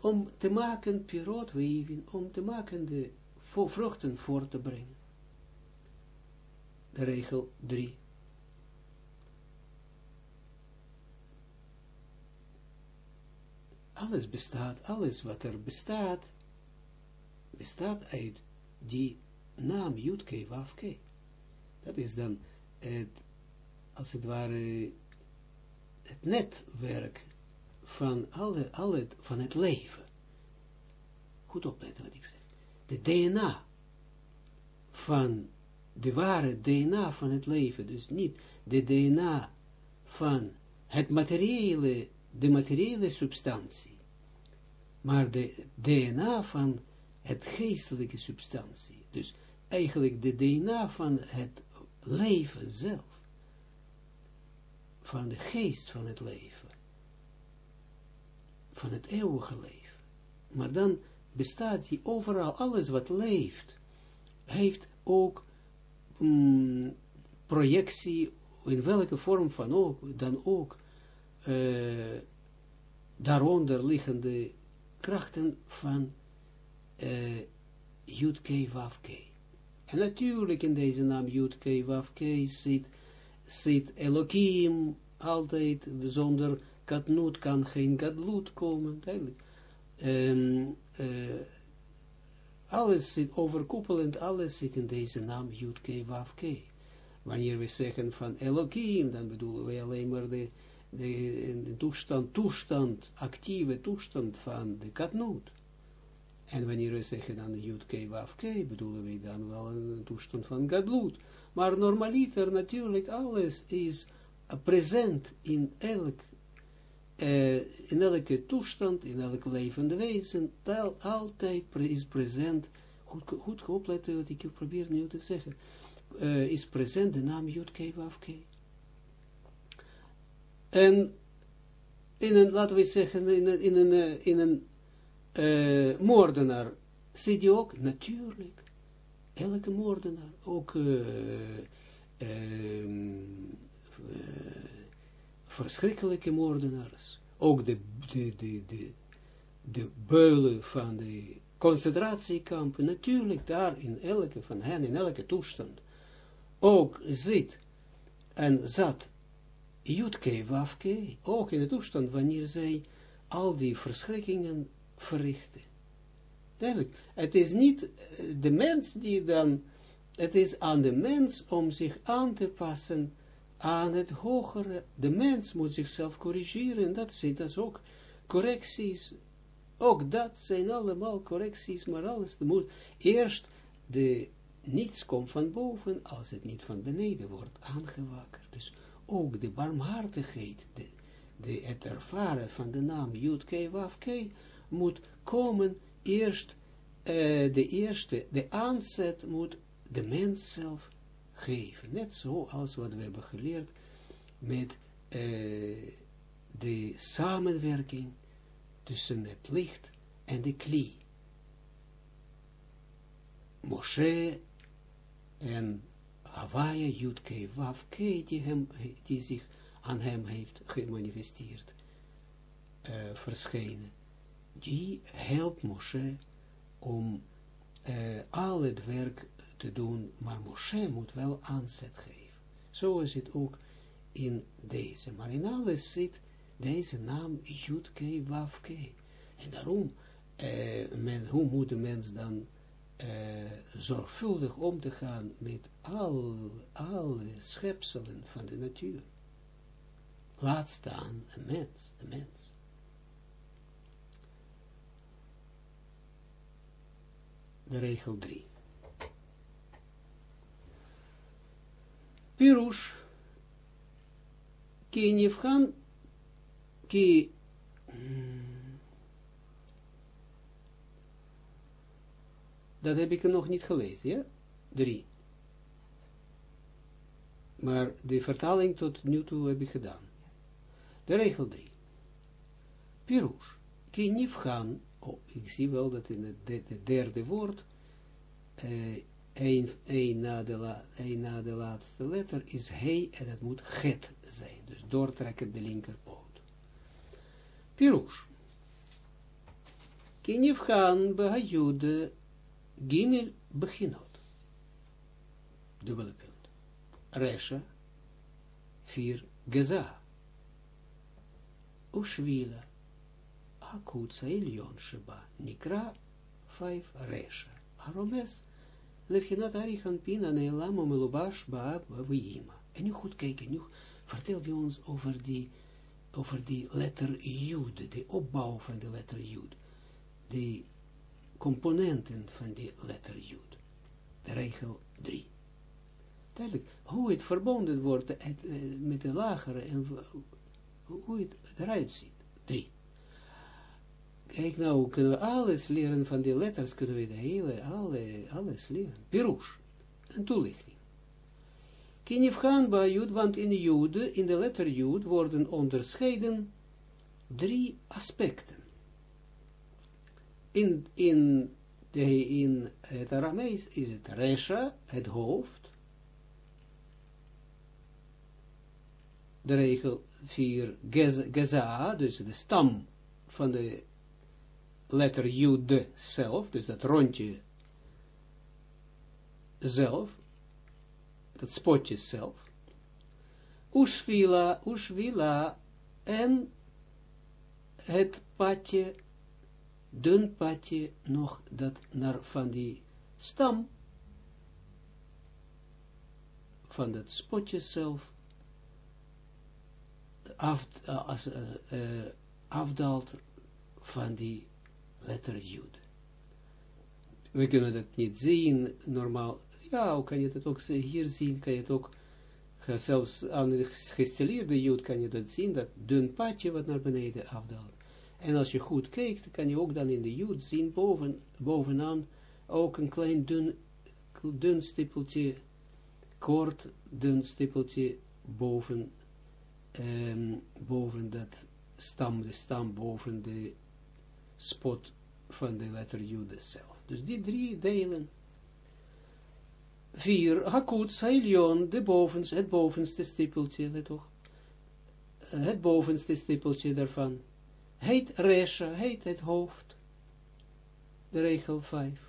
om te maken pirot weven, om te maken de vruchten voor te brengen. De regel 3. Alles bestaat, alles wat er bestaat, bestaat uit die naam Jutke Wafke. Dat is dan het, als het ware, het netwerk van, alle, alle, van het leven. Goed opletten wat ik zeg. De DNA van, de ware DNA van het leven, dus niet de DNA van het materiële, de materiële substantie, maar de DNA van het geestelijke substantie. Dus eigenlijk de DNA van het leven zelf. Van de geest van het leven. van het eeuwige leven. Maar dan bestaat die overal, alles wat leeft, heeft ook mm, projectie, in welke vorm van ook, dan ook, uh, daaronder liggende krachten van uh, Yud Waf En natuurlijk in deze naam Yud Waf zit, zit Elohim altijd, zonder katnoot kan geen gadloed komen, duidelijk. Um, uh, alles zit overkoepelend, alles zit in deze naam Yud Waf Wanneer we zeggen van Elohim, dan bedoelen we alleen maar de, de, toestand, toestand, actieve toestand van de katnoot. En wanneer we zeggen dan de Yud K Waf K, bedoelen we dan wel een toestand van Gadlut. Maar normaliter natuurlijk alles is present in elk uh, in elke toestand, in elk levende wezen, altijd is present, goed, goed opletten wat ik probeer nu te zeggen, is present de naam Yud K Waf K. En in een, laten we zeggen, in een, in een, eh, in een uh, moordenaar. Zit je ook, natuurlijk, elke moordenaar, ook uh, uh, verschrikkelijke moordenaars, ook de, de, de, de, de beulen van de concentratiekampen, natuurlijk daar in elke van hen, in elke toestand, ook zit en zat Jutke, Wafke, ook in de toestand wanneer zij al die verschrikkingen verrichten. Duidelijk, het is niet eh, de mens die dan, het is aan de mens om zich aan te passen aan het hogere. De mens moet zichzelf corrigeren, dat zijn dat ook correcties, ook dat zijn allemaal correcties, maar alles moet eerst de niets komt van boven als het niet van beneden wordt aangewakkerd. Dus ook de barmhartigheid, de, de, het ervaren van de naam Yud K Waf K moet komen eerst, uh, de eerste, de aanzet moet de mens zelf geven. Net zoals wat we hebben geleerd met uh, de samenwerking tussen het licht en de kli. Moshe en Hawaii, Jutke, Wafke, die, die zich aan hem heeft gemanifesteerd, uh, verschenen die helpt Moshe om uh, al het werk te doen, maar Moshe moet wel aanzet geven. Zo is het ook in deze. Maar in alles zit deze naam Jutke Wafke. En daarom, men, hoe moet de mens dan uh, zorgvuldig om te gaan met al, alle schepselen van de natuur. Laat staan een mens, de mens. de regel 3. Pirush, ki, dat heb ik nog niet gelezen, ja? 3. Maar de vertaling tot nu toe heb ik gedaan. De regel 3. Pirush, ki nifhan, oh, ik zie wel dat in het derde woord, uh, een, na de laatste letter is hij en het moet het zijn. Dus doortrekken de linkerpoot. Pirush. Kinifhan behajude gimel beginot. Dubbele punt. Resha. Vier. Geza. Ushvila. Akutsa Ilion Sheba, Nikra 5 Resha. Haromes, Levchinat Arichan Pina Neelamo Melubash Baab Vima. En nu goed kijken, nu ons over die, over die letter Jud, de opbouw van de letter Jud. De componenten van die letter Jud. De regel 3. Duidelijk, hoe het verbonden wordt het, met de lagere en hoe het eruit ziet. 3. Kijk nou, kunnen we alles leren van die letters, kunnen we de hele, alle, alles leren. Pirush, een toelichting. Kinifhan bij Jud, want in de Jud, in de letter Jud, worden onderscheiden drie aspecten. In, in, de, in het Aramees is het Resha, het hoofd. De regel 4, Geza, dus de stam van de letter Jud zelf, dus dat rondje zelf, dat spotje zelf. Ushvila, Ushvila en het padje, dun padje nog dat naar van die stam van dat spotje zelf af, uh, as, uh, afdaalt van die letter Jud. We kunnen dat niet zien, normaal. Ja, kan je dat ook hier zien, kan je het ook, zelfs aan de gestilleerde Jud kan je dat zien, dat dun padje wat naar beneden afdaalt. En als je goed kijkt, kan je ook dan in de Jud zien, boven, bovenaan, ook een klein dun, dun stippeltje, kort dun stippeltje boven, um, boven dat stam, de stam boven de spot van de letter Jude zelf. Dus die drie delen. Vier, Hakut, Sailion, de het bovenste stippeltje, let toch? Het bovenste stippeltje daarvan. Heet Resha, heet het hoofd. De regel 5.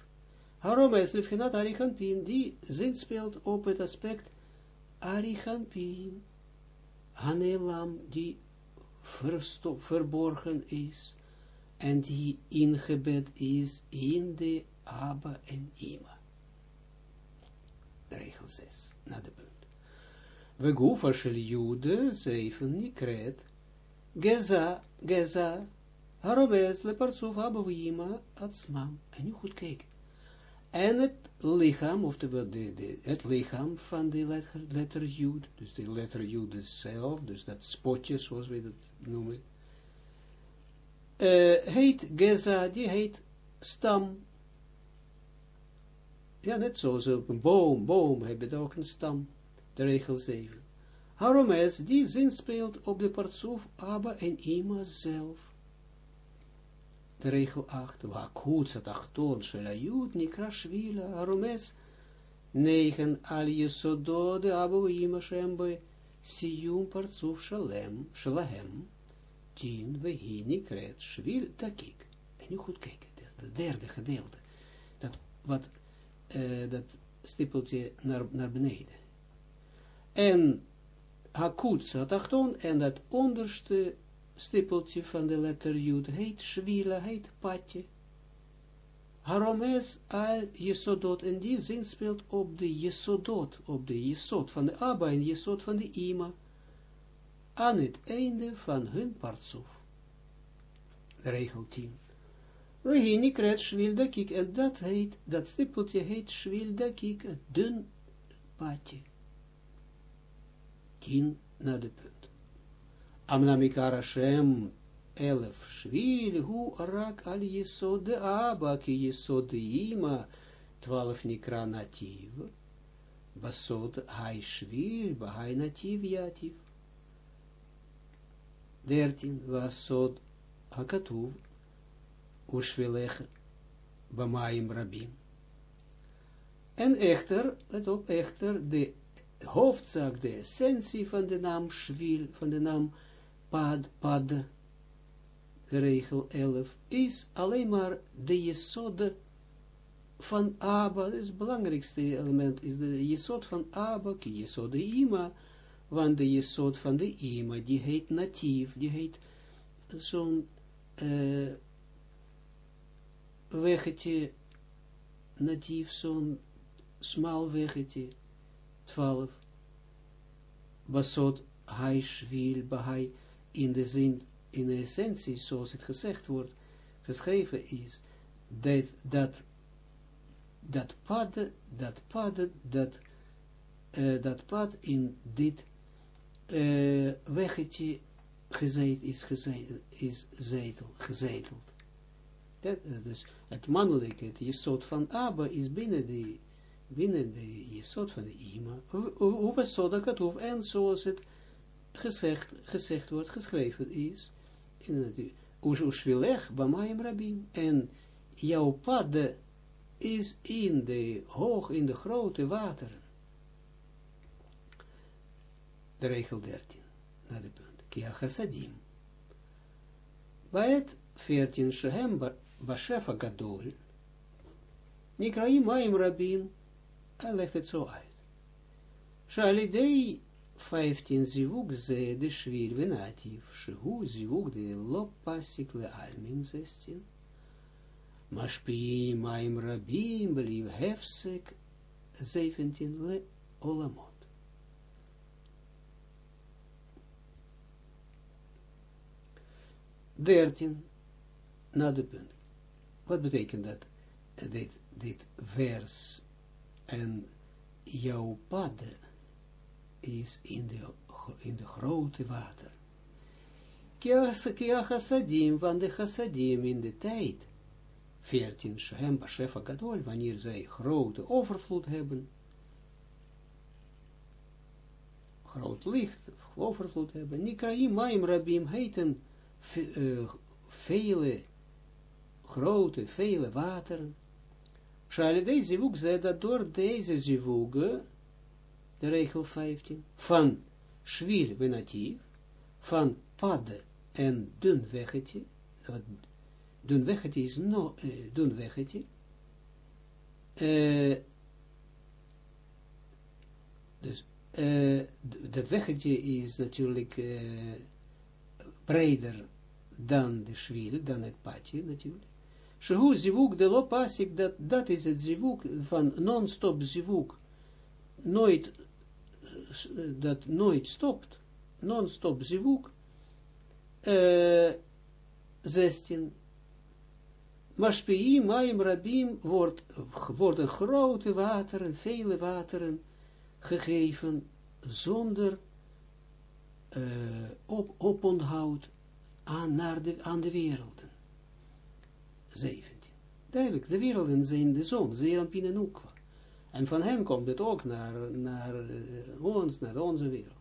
Harom is Lifgenat Arichanpin, die zin speelt op het aspect Arichanpin. Hanelam, die verborgen is en die ingebed is in de Abba en Ima. De regel 6, na de punt. We goefa jude, 7, nikret, geza, geza, harobez, lepartsuf, Abba en Ima, atzmam. En nu goed kijken. En het lichaam, oftewel de, de, het lichaam van de letter, letter dus de letter Jud zelf, dus dat spotje, zoals we dat noemen, uh, heet Geza, die heet stam. Ja, net zoals op een boom, boom hebben ook een stam, de regel 7. Haromes, die zin speelt op de partsoef Abba en Ima zelf. De regel 8. Wakut achton shelayut nikra shvila haromes 9. Al yesodo de Abba Ima shembe siyum partsuf shalem, shalahem tien, we hini kret, schwil, takik. En nu goed kijken, het derde gedeelte, dat, wat, uh, dat stippeltje naar, naar beneden. En hakut satachton, en dat onderste stippeltje van de letter Jud heet schwila, heet patje. Haromes al jesodot, en die zin speelt op de jesodot, op de jesod van de Abba en jesod van de Ima aan het einde van hun partsoef. Regel 10. Regini kret schwildakik, en dat heet, dat stippeltje heet schwildakik, het dun padje. 10 naar de punt. Amnamikar Hashem, elef schwil, hu rak al jesod de aba, ki jesod de ima, 12 nikra nativ, basod hai schwil, bahai nativ yativ. 13, was sod hakatuv, ushvilech bamaim rabim. En echter, let op, echter, de hoofdzaak, de essentie van de naam Shvil, van de naam Pad, Pad, regel 11, is alleen maar de jesode van Abba, is het belangrijkste element, is de jesod van Abba, ki jesode Ima, want de jesot van de ima, die heet natief, die heet zo'n uh, weggetje, natief, zo'n smal weggetje, 12, basot hij wil bahai, in de zin, in de essentie, zoals het gezegd wordt, geschreven is, dat, dat, dat pad, dat pad, dat, uh, dat pad in dit uh, weggetje gezet, is, gezet, is zetel, gezeteld. Dat, dus het mannelijke, het jesot van Abba is binnen de, binnen de jesot van de Ima. Hoe sodakat, en zoals het gezegd, gezegd wordt, geschreven is, in het Ushvilech, Bamaim Rabin, en jouw pad is in de hoog, in de grote wateren. De regel 13, naar de punt. Kia chassadim. Baet 14, shehem bashefa gadol. Nikraim maim rabin. Hij legt het zo uit. Shalidei 15 zivug ze de shvir venativ. Shehu zivug de lopasik le almin 16. Mashpi maim rabim hefsek 17 le olamot. Dertien, na de punt. Wat betekent dat? Dit, dit vers en jouw pad is in de, in de grote water. Kia chassadim, van de chassadim in de tijd, 14, Shem Bashefa Gadol, wanneer zij grote overvloed hebben, groot licht, overvloed hebben, Nikraim Maim Rabim heten uh, vele, grote, vele wateren, Shalidei zivug zei dat door deze zivuge, de regel 15, van schwil venatief, van padde en dun weggetje, dun weggetje is no, uh, dun weggetje, uh, dus uh, dat weggetje is natuurlijk uh, breder dan de schwil, dan het padje natuurlijk. Shehu zivuk de lo pasik, dat, dat is het zivuk van non-stop zivuk. Nooit, dat nooit stopt. Non-stop zivuk. Uh, 16. Mashpei, maim, rabim, wordt, worden grote wateren, vele wateren gegeven, zonder uh, op, oponthoud aan, naar de, aan de werelden. 17. Duidelijk, de werelden zijn de zon, Zerampin en Ukwa. En van hen komt het ook naar, naar uh, ons, naar onze wereld.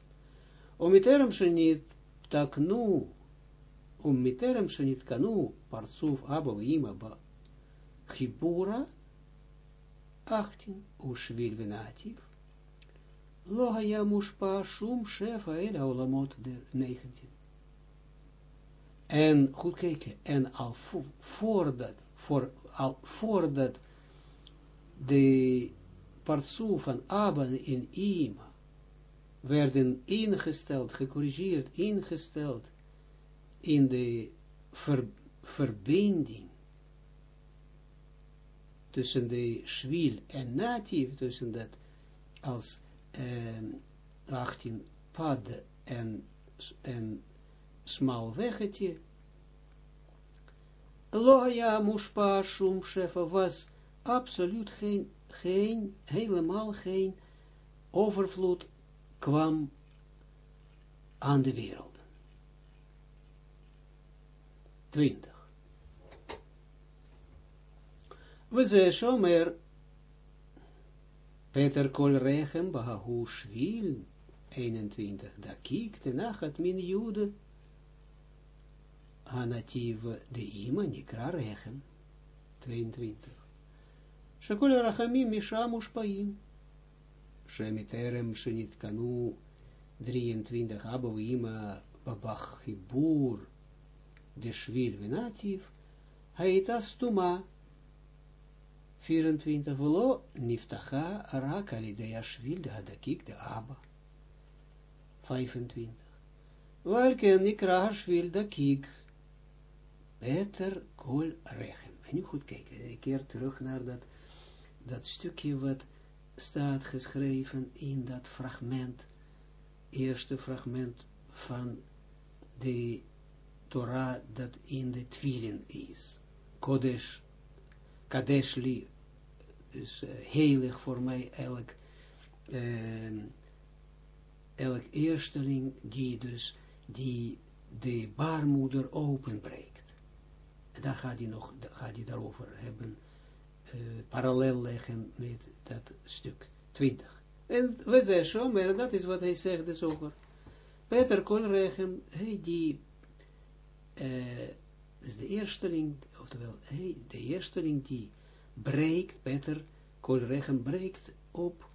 Om miterem shenit taknu, om miterem shenit kanu, partsuf abba ima ba, chibura, 18, ushvil venativ, lo haya mushpa shum shefa el olamot 19. En goed kijken, en al voordat, voor, al voordat de partsoe van Abba en Ima werden ingesteld, gecorrigeerd, ingesteld in de ver, verbinding tussen de schwiel en natief, tussen dat als eh, 18 pad en, en smal weggetje. Loja mushpa shum shefa was absoluut geen, geen, helemaal geen overvloed kwam aan de wereld. 20. We ze shomer Peter kol rechem bahu shvil 21. Da kiek de nachat min jude Hanativ de ima nikra rechem. 22. Shekol rachamim misham ushpaim. Shemiterem shenit kanu 23. Abov ima babach de shvil venativ. Haita stuma 24. Velo niftacha rak alidea shvil de hadakik de abba. 25. Welke nikra shvil de kik Peter kol rechem. En nu goed kijken, ik keer terug naar dat, dat stukje wat staat geschreven in dat fragment, eerste fragment van de Torah dat in de Twilin is. Kodesh, Kadesh li, dus uh, heilig voor mij elk, uh, elk eersteling die dus die de baarmoeder openbreekt. Daar gaat hij nog, gaat hij daarover hebben, uh, parallel leggen met dat stuk 20. En we zo, maar dat is wat hij zegt dus over. Peter Kolrechem, hij die, is de eersteling, of oftewel, hij, de eersteling die breekt, Peter, kolregen breekt op,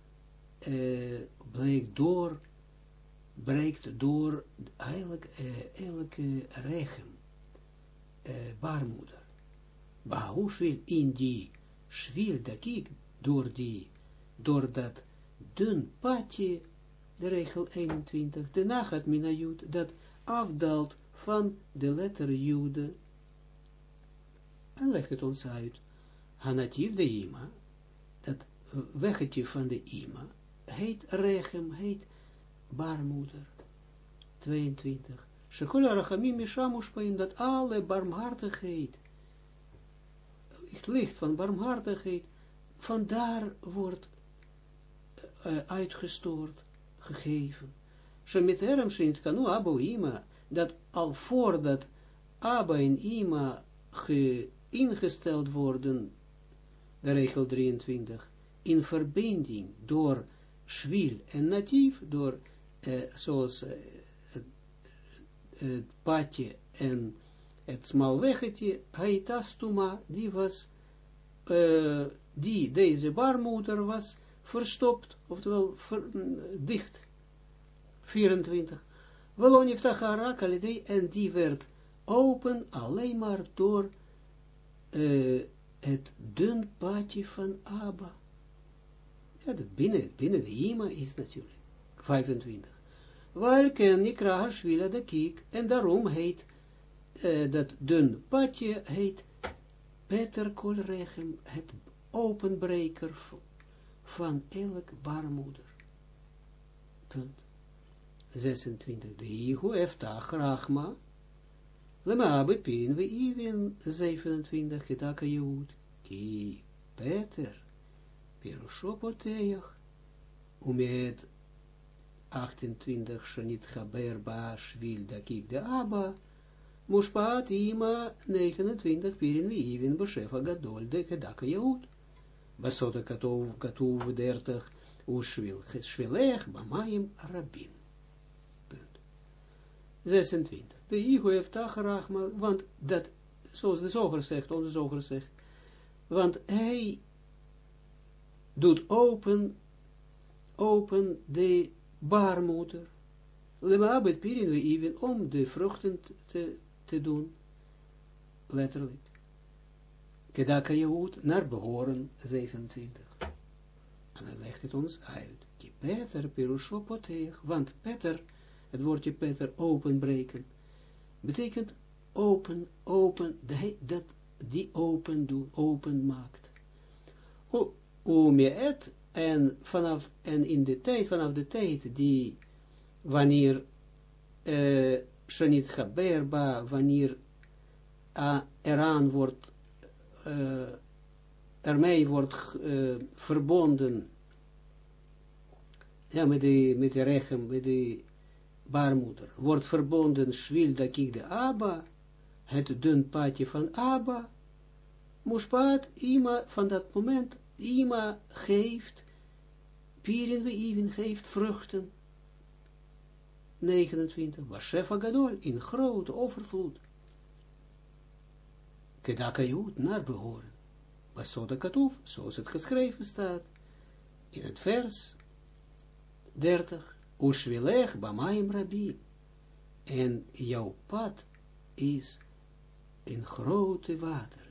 uh, breekt door, breekt door eigenlijk uh, elke regen, uh, baarmoeder. Bahushil in die schwil dakik, door die, door dat dun padje, de regel 21, de nacht minayut, dat afdaalt van de letter jude, en legt het ons uit, hanatief de ima, dat weggetje van de ima, heet rechem, heet baarmoeder, 22, Dat alle barmhartigheid, het licht van barmhartigheid, vandaar wordt uh, uitgestoord, gegeven. Shint kanu abo ima, dat al voordat Abba en Ima ge ingesteld worden, de regel 23, in verbinding door schwil en natief, door eh, zoals het padje en het smalweggetje, haitastuma, die was, die, deze baarmoeder was verstopt, oftewel dicht. 24. Welon heeft en die werd open alleen maar door het dun padje van Abba. Ja, dat binnen, binnen de Ima is natuurlijk. 25. Welke Nikra Hashvila de Kiek, en daarom heet uh, dat dun padje heet Peter Kolrechem, het openbreker van elk baarmoeder. Punt. 26. De Ihu eftach Rachma, Lema bepin we even 27 kitaka Jehud, ki Peter, Pirusho poteach, umet 28 shanit chaber ba shvil da kik de Abba, Mushpaat ima 29 pirin even beshefa gadol de kedaka Jehud. Basota katuv katuv 30 ushvil shvilech bamayim rabim. 26. De ego heeft tacharachma, want dat, zoals de zoger zegt, onze zoger zegt, want hij doet open, open de baarmoeder, lemabet pirin we even, om de vruchten te, te doen, letterlijk. Kedaka Jehud, naar behoren, 27. En hij legt het ons uit. Ki Peter, want Peter, het woordje Peter, openbreken, betekent open, open, dat die open doet, open maakt. Om je het, en vanaf, en in de tijd, vanaf de tijd die, wanneer, uh, Shanit Haberba, wanneer uh, eraan wordt, uh, ermee wordt uh, verbonden, ja, met de, met de rechem, met de baarmoeder, wordt verbonden, schwil dakik de Abba, het dun paadje van Abba, Mushpaat, Ima, van dat moment, Ima geeft, Pirin we even geeft vruchten, 29, Washefa Gadol, in grote overvloed. Kedaka Jood, naar behoren. Basoda Katuf, zoals het geschreven staat, in het vers 30, Ushvilech bamaim rabi. En jouw pad is in grote water.